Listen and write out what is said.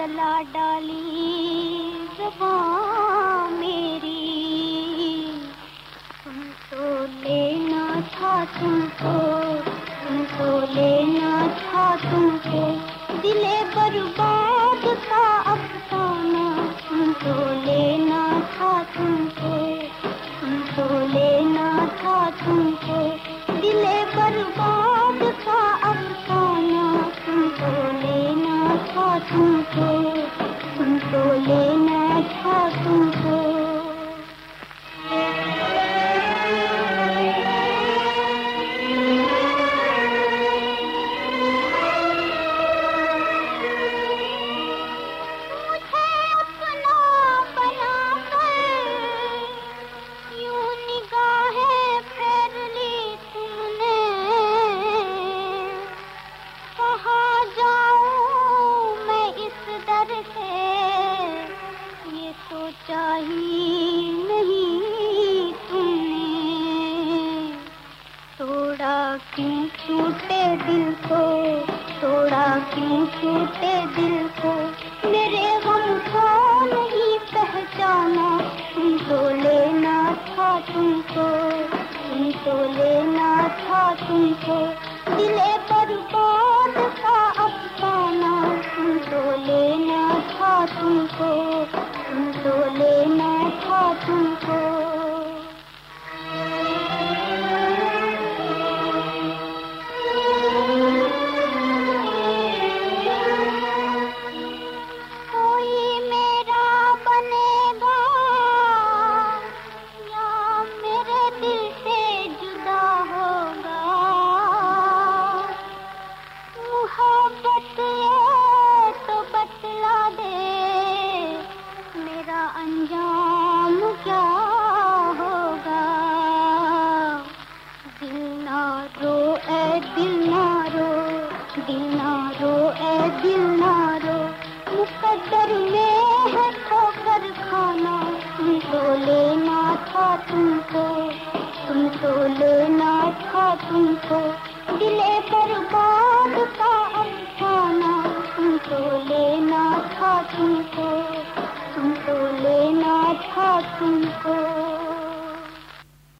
जला डाली जबान मेरी। तुमको लेना था तुमको तुमको लेना था तुमको। दिले बर्बाद का अफसाना तुमको लेना था तुमको। था तुमको तुमको लेना था तुमको चाहिए नहीं तुमने। तोड़ा क्यों छूटे दिल को? तोड़ा क्यों छूटे दिल को? मेरे गम को नहीं पहचाना। तुम तो लेना था तुमको। तुम तो लेना था तुमको। दिले बर्बाद का अफसाना तुम तो लेना था तुमको। तो लेना था तुमको दिल ना रो दिल ना रो ऐ दिल नारो। मुकद्दर में है ठोकर खाना, तुम तो लेना था तुमको, तुम तो लेना था तुमको। दिले पर बर्बाद का अफसाना तुम तो लेना था तुमको, तुम तो लेना था तुमको।